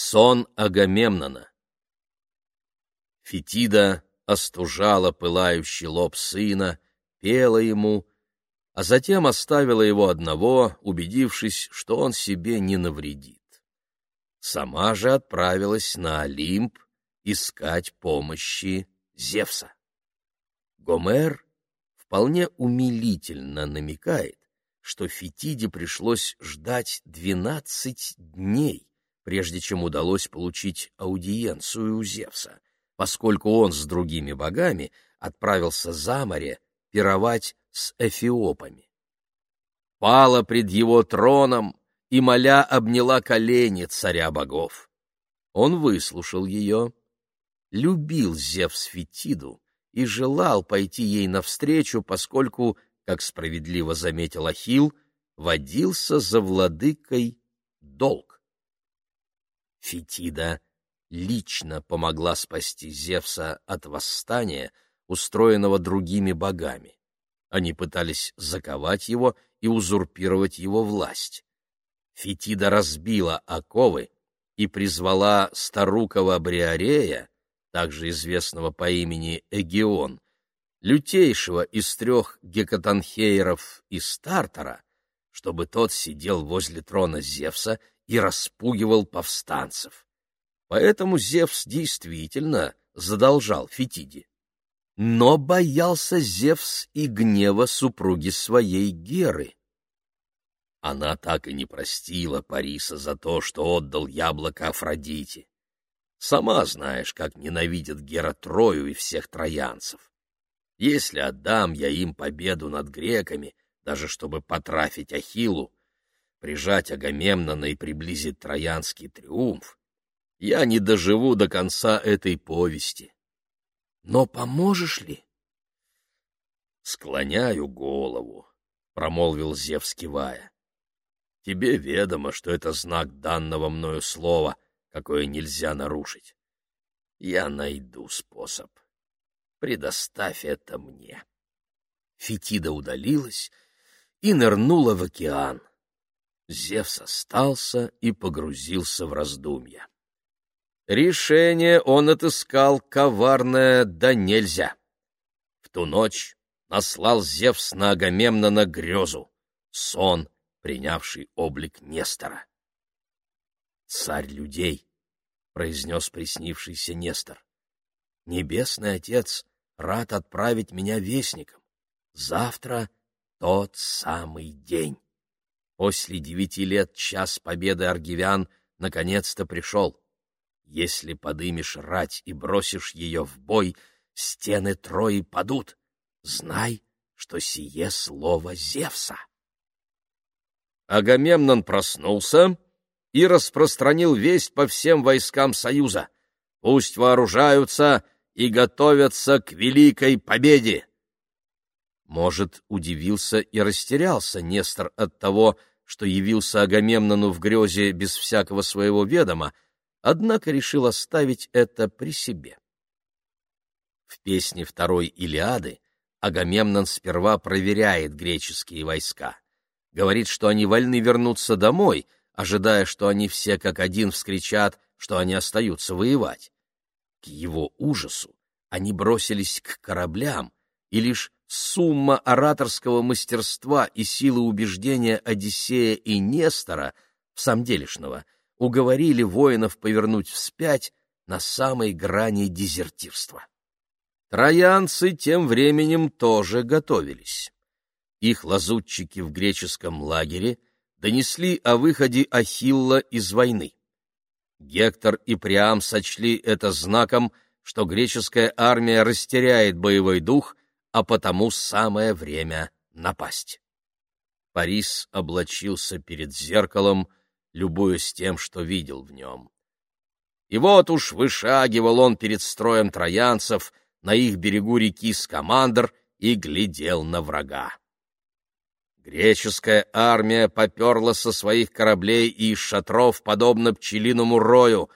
Сон Агамемнона Фетида остужала пылающий лоб сына, пела ему, а затем оставила его одного, убедившись, что он себе не навредит. Сама же отправилась на Олимп искать помощи Зевса. Гомер вполне умилительно намекает, что Фетиде пришлось ждать двенадцать дней, прежде чем удалось получить аудиенцию у Зевса, поскольку он с другими богами отправился за море пировать с эфиопами. Пала пред его троном и, моля, обняла колени царя богов. Он выслушал ее, любил Зевс Фетиду и желал пойти ей навстречу, поскольку, как справедливо заметил Ахилл, водился за владыкой долг. Фетида лично помогла спасти Зевса от восстания, устроенного другими богами. Они пытались заковать его и узурпировать его власть. Фетида разбила оковы и призвала старукого Бриарея, также известного по имени Эгион, лютейшего из трех гекатанхейров и Стартера, чтобы тот сидел возле трона Зевса и распугивал повстанцев. Поэтому Зевс действительно задолжал Фетиде. Но боялся Зевс и гнева супруги своей Геры. Она так и не простила Париса за то, что отдал яблоко Афродите. Сама знаешь, как ненавидит Гера Трою и всех троянцев. Если отдам я им победу над греками, даже чтобы потрафить Ахиллу, прижать Агамемнона и приблизить троянский триумф, я не доживу до конца этой повести. Но поможешь ли? Склоняю голову, промолвил Зевс, кивая. Тебе ведомо, что это знак данного мною слова, какое нельзя нарушить. Я найду способ. Предоставь это мне. Фетида удалилась и нырнула в океан. Зевс остался и погрузился в раздумья. Решение он отыскал коварное да нельзя. В ту ночь наслал Зевс на Агамемнона грезу, сон, принявший облик Нестора. «Царь людей», — произнес приснившийся Нестор, — «небесный отец рад отправить меня вестником. Завтра тот самый день. После девяти лет час победы аргивян наконец-то пришел. Если подымешь рать и бросишь ее в бой, стены Трои падут. Знай, что сие слово Зевса. Агамемнон проснулся и распространил весть по всем войскам Союза. Пусть вооружаются и готовятся к великой победе. Может, удивился и растерялся Нестор от того, что явился Агамемнону в грезе без всякого своего ведома, однако решил оставить это при себе. В песне второй Илиады Агамемнон сперва проверяет греческие войска. Говорит, что они вольны вернуться домой, ожидая, что они все как один вскричат, что они остаются воевать. К его ужасу они бросились к кораблям, и лишь сумма ораторского мастерства и силы убеждения Одиссея и Нестора, в самом делешного, — уговорили воинов повернуть вспять на самой грани дезертирства. Троянцы тем временем тоже готовились. Их лазутчики в греческом лагере донесли о выходе Ахилла из войны. Гектор и Приам сочли это знаком, что греческая армия растеряет боевой дух, а потому самое время напасть. Парис облачился перед зеркалом, любуясь тем, что видел в нем. И вот уж вышагивал он перед строем троянцев на их берегу реки Скамандр и глядел на врага. Греческая армия поперла со своих кораблей и из шатров, подобно пчелиному рою.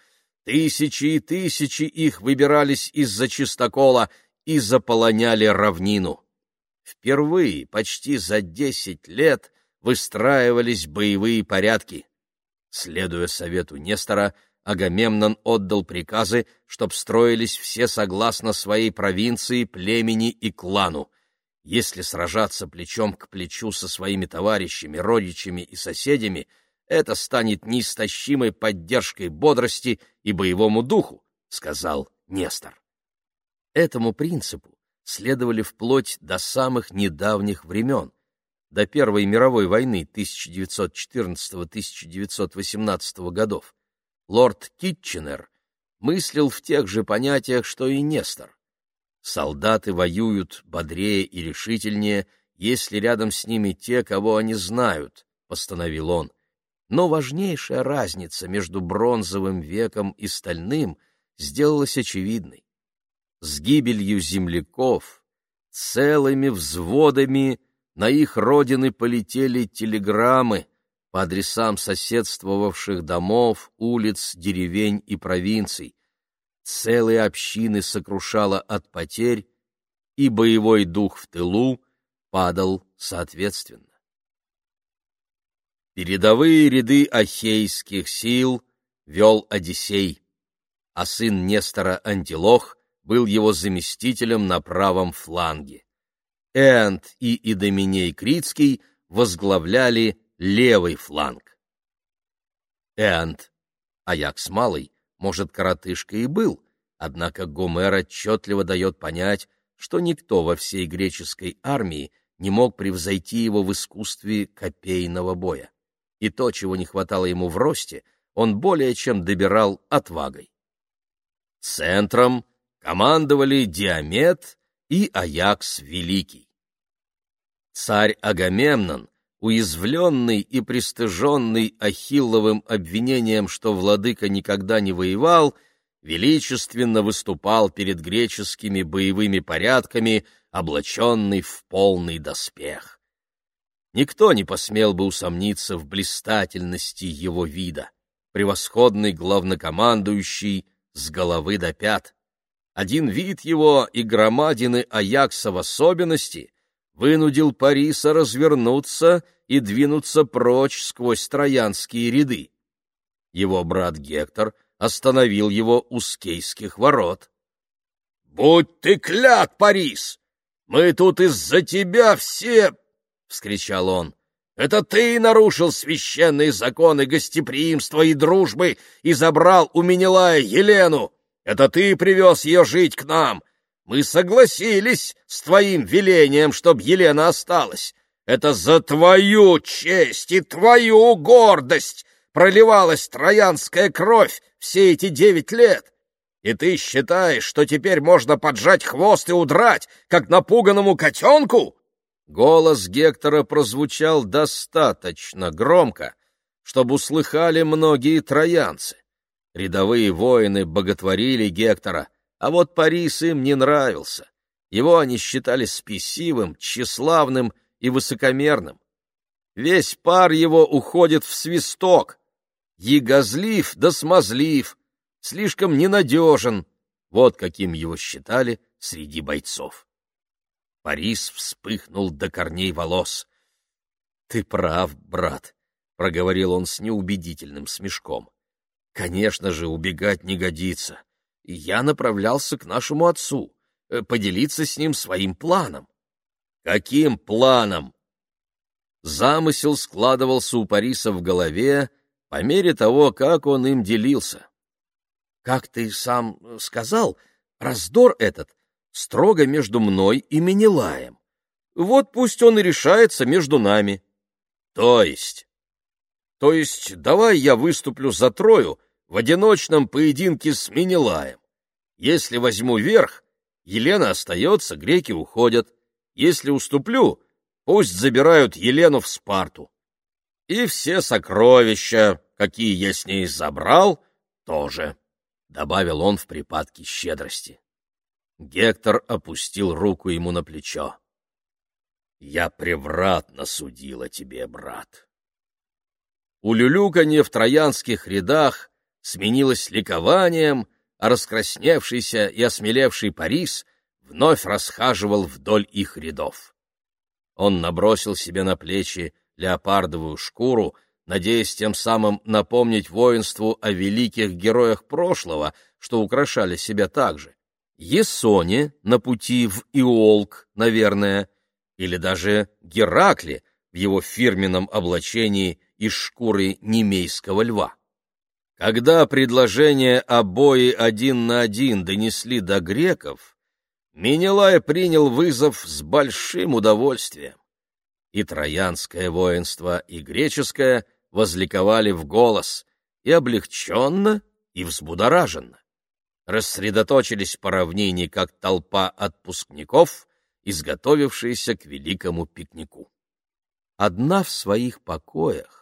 Тысячи и тысячи их выбирались из-за чистокола и заполоняли равнину. Впервые почти за десять лет выстраивались боевые порядки. Следуя совету Нестора, Агамемнон отдал приказы, чтоб строились все согласно своей провинции, племени и клану. Если сражаться плечом к плечу со своими товарищами, родичами и соседями, это станет неистощимой поддержкой бодрости и боевому духу, — сказал Нестор. Этому принципу следовали вплоть до самых недавних времен, до Первой мировой войны 1914-1918 годов. Лорд Китченер мыслил в тех же понятиях, что и Нестор. Солдаты воюют бодрее и решительнее, если рядом с ними те, кого они знают, — постановил он. Но важнейшая разница между бронзовым веком и стальным сделалась очевидной. С гибелью земляков целыми взводами на их родины полетели телеграммы по адресам соседствовавших домов, улиц, деревень и провинций. Целые общины сокрушало от потерь, и боевой дух в тылу падал соответственно. Передовые ряды ахейских сил вел Одиссей, а сын Нестора Антилох был его заместителем на правом фланге. Эант и Идоминей Критский возглавляли левый фланг. Эант, Аякс Малый, может, коротышка и был, однако Гомер отчетливо дает понять, что никто во всей греческой армии не мог превзойти его в искусстве копейного боя. И то, чего не хватало ему в росте, он более чем добирал отвагой. Центром командовали Диамет и Аякс Великий. Царь Агамемнон, уязвленный и пристыженный Ахилловым обвинением, что владыка никогда не воевал, величественно выступал перед греческими боевыми порядками, облаченный в полный доспех. Никто не посмел бы усомниться в блистательности его вида. Превосходный главнокомандующий с головы до пят. Один вид его и громадины Аякса в особенности вынудил Париса развернуться и двинуться прочь сквозь троянские ряды. Его брат Гектор остановил его у скейских ворот. — Будь ты клят, Парис! Мы тут из-за тебя все... — вскричал он. — Это ты нарушил священные законы гостеприимства и дружбы и забрал у Менелая Елену! Это ты привез ее жить к нам. Мы согласились с твоим велением, чтоб Елена осталась. Это за твою честь и твою гордость проливалась троянская кровь все эти девять лет. И ты считаешь, что теперь можно поджать хвост и удрать, как напуганному котенку?» Голос Гектора прозвучал достаточно громко, чтобы услыхали многие троянцы. Рядовые воины боготворили Гектора, а вот Парис им не нравился. Его они считали спесивым, тщеславным и высокомерным. Весь пар его уходит в свисток. Ягозлив да смазлив, слишком ненадежен. Вот каким его считали среди бойцов. Парис вспыхнул до корней волос. — Ты прав, брат, — проговорил он с неубедительным смешком. Конечно же, убегать не годится. Я направлялся к нашему отцу, э, поделиться с ним своим планом. Каким планом? Замысел складывался у Париса в голове по мере того, как он им делился. Как ты сам сказал, раздор этот строго между мной и Менелаем. Вот пусть он и решается между нами. То есть то есть давай я выступлю за Трою в одиночном поединке с Менелаем. Если возьму верх, Елена остается, греки уходят. Если уступлю, пусть забирают Елену в Спарту. И все сокровища, какие я с ней забрал, тоже, — добавил он в припадке щедрости. Гектор опустил руку ему на плечо. — Я превратно судила тебе, брат. Улюлюканье в троянских рядах сменилось ликованием, а раскрасневшийся и осмелевший Парис вновь расхаживал вдоль их рядов. Он набросил себе на плечи леопардовую шкуру, надеясь тем самым напомнить воинству о великих героях прошлого, что украшали себя также. Есоне на пути в Иолк, наверное, или даже Геракле в его фирменном облачении из шкуры немейского льва. Когда предложение о бое один на один донесли до греков, Менелай принял вызов с большим удовольствием. И троянское воинство, и греческое возликовали в голос, и облегченно, и взбудораженно. Рассредоточились по равнине, как толпа отпускников, изготовившиеся к великому пикнику. Одна в своих покоях,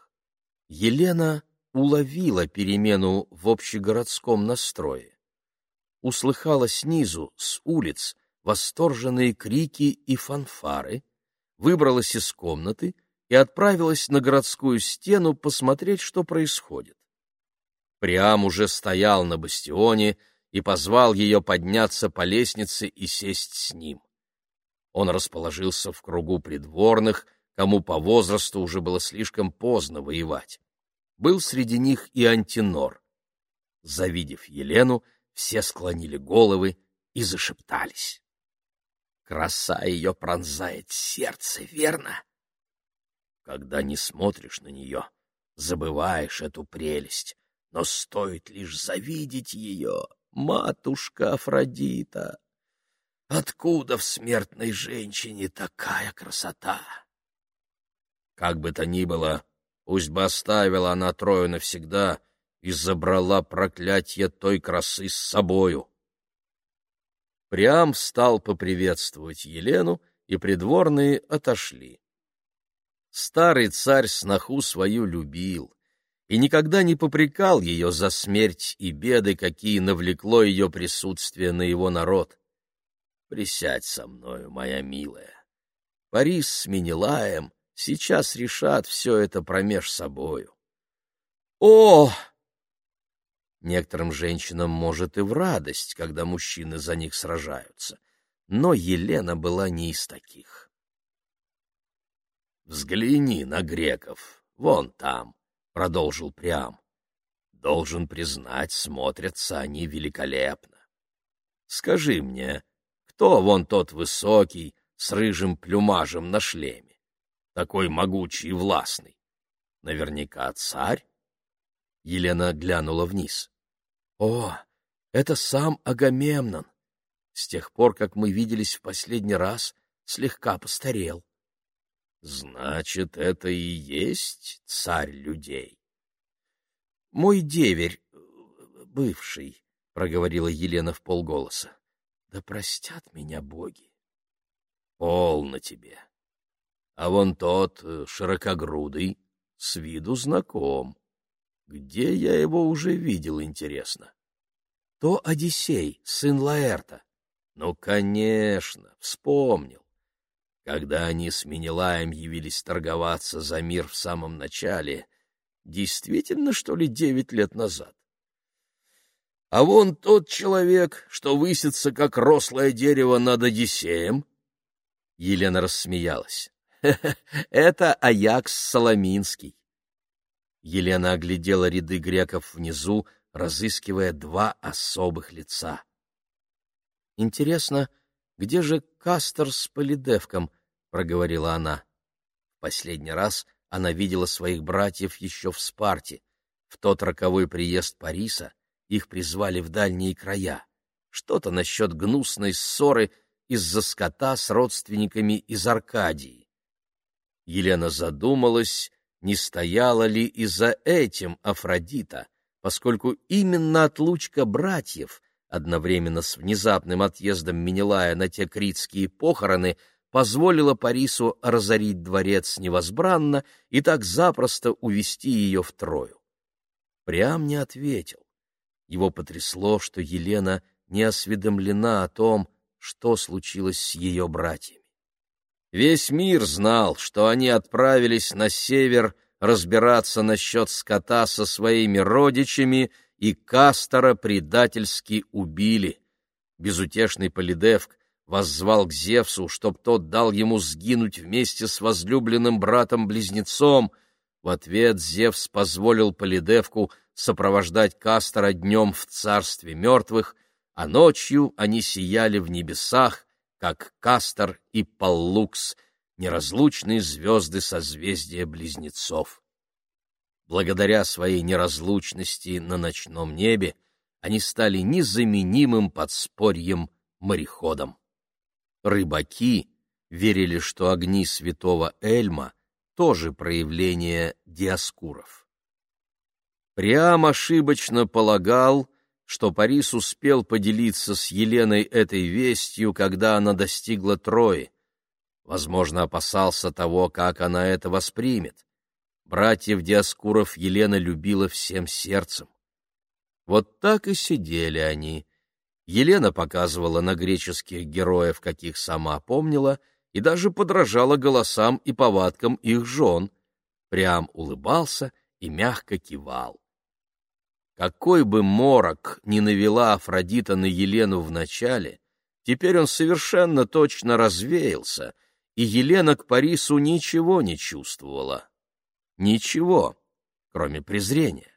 Елена уловила перемену в общегородском настрое. Услыхала снизу, с улиц, восторженные крики и фанфары, выбралась из комнаты и отправилась на городскую стену посмотреть, что происходит. Приам уже стоял на бастионе и позвал ее подняться по лестнице и сесть с ним. Он расположился в кругу придворных, кому по возрасту уже было слишком поздно воевать. Был среди них и Антинор. Завидев Елену, все склонили головы и зашептались. Краса ее пронзает сердце, верно? Когда не смотришь на нее, забываешь эту прелесть, но стоит лишь завидеть ее, матушка Афродита. Откуда в смертной женщине такая красота? Как бы то ни было, Пусть бы оставила она Трою навсегда и забрала проклятие той красы с собою. Приам встал поприветствовать Елену, и придворные отошли. Старый царь сноху свою любил и никогда не попрекал ее за смерть и беды, какие навлекло ее присутствие на его народ. Присядь со мною, моя милая. Парис с Менелаем Сейчас решат все это промеж собою. О! Некоторым женщинам может и в радость, когда мужчины за них сражаются, но Елена была не из таких. Взгляни на греков, вон там, продолжил Приам. Должен признать, смотрятся они великолепно. Скажи мне, кто вон тот высокий, с рыжим плюмажем на шлеме? Такой могучий и властный? Наверняка царь? Елена глянула вниз. О, это сам Агамемнон. С тех пор, как мы виделись в последний раз, слегка постарел. Значит, это и есть царь людей. Мой деверь, бывший, — проговорила Елена в полголоса. Да простят меня боги. Полно тебе. А вон тот, э, широкогрудый, с виду знаком. Где я его уже видел, интересно? То Одиссей, сын Лаэрта. Ну, конечно, вспомнил. Когда они с Менелаем явились торговаться за мир в самом начале, действительно, что ли, девять лет назад? А вон тот человек, что высится, как рослое дерево над Одиссеем. Елена рассмеялась. Это Аякс Соломинский. Елена оглядела ряды греков внизу, разыскивая два особых лица. Интересно, где же Кастер с Полидевком? проговорила она. Последний раз она видела своих братьев еще в Спарте. В тот роковой приезд Париса их призвали в дальние края. Что-то насчет гнусной ссоры из-за скота с родственниками из Аркадии. Елена задумалась, не стояла ли и за этим Афродита, поскольку именно отлучка братьев, одновременно с внезапным отъездом Менелая на те критские похороны, позволила Парису разорить дворец невозбранно и так запросто увести ее в Трою. Прям не ответил. Его потрясло, что Елена не осведомлена о том, что случилось с ее братьями. Весь мир знал, что они отправились на север разбираться насчет скота со своими родичами, и Кастора предательски убили. Безутешный Полидевк воззвал к Зевсу, чтоб тот дал ему сгинуть вместе с возлюбленным братом-близнецом, В ответ Зевс позволил Полидевку сопровождать Кастора днем в царстве мертвых, а ночью они сияли в небесах, как Кастор и Паллукс, неразлучные звезды созвездия близнецов. Благодаря своей неразлучности на ночном небе они стали незаменимым подспорьем мореходам. Рыбаки верили, что огни святого Эльма тоже проявление диаскуров. Приам ошибочно полагал, что Парис успел поделиться с Еленой этой вестью, когда она достигла Трои. Возможно, опасался того, как она это воспримет. Братьев Диаскуров Елена любила всем сердцем. Вот так и сидели они. Елена показывала на греческих героев, каких сама помнила, и даже подражала голосам и повадкам их жен. Прям улыбался и мягко кивал. Какой бы морок ни навела Афродита на Елену вначале, теперь он совершенно точно развеялся, и Елена к Парису ничего не чувствовала. Ничего, кроме презрения.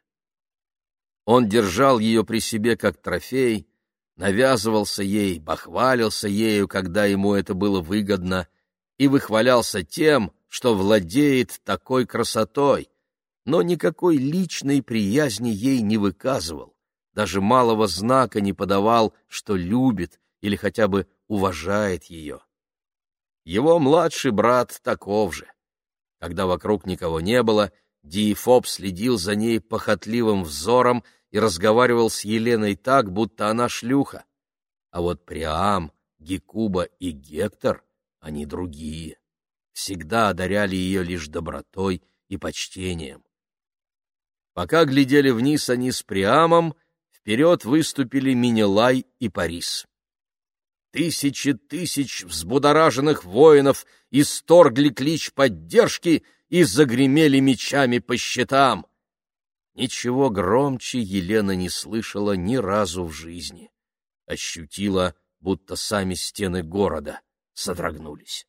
Он держал ее при себе как трофей, навязывался ей, бахвалился ею, когда ему это было выгодно, и выхвалялся тем, что владеет такой красотой, но никакой личной приязни ей не выказывал, даже малого знака не подавал, что любит или хотя бы уважает ее. Его младший брат таков же. Когда вокруг никого не было, Диефоб следил за ней похотливым взором и разговаривал с Еленой так, будто она шлюха. А вот Приам, Гекуба и Гектор, они другие, всегда одаряли ее лишь добротой и почтением. Пока глядели вниз они с Приамом, вперед выступили Минелай и Парис. Тысячи тысяч взбудораженных воинов исторгли клич поддержки и загремели мечами по щитам. Ничего громче Елена не слышала ни разу в жизни. Ощутила, будто сами стены города содрогнулись.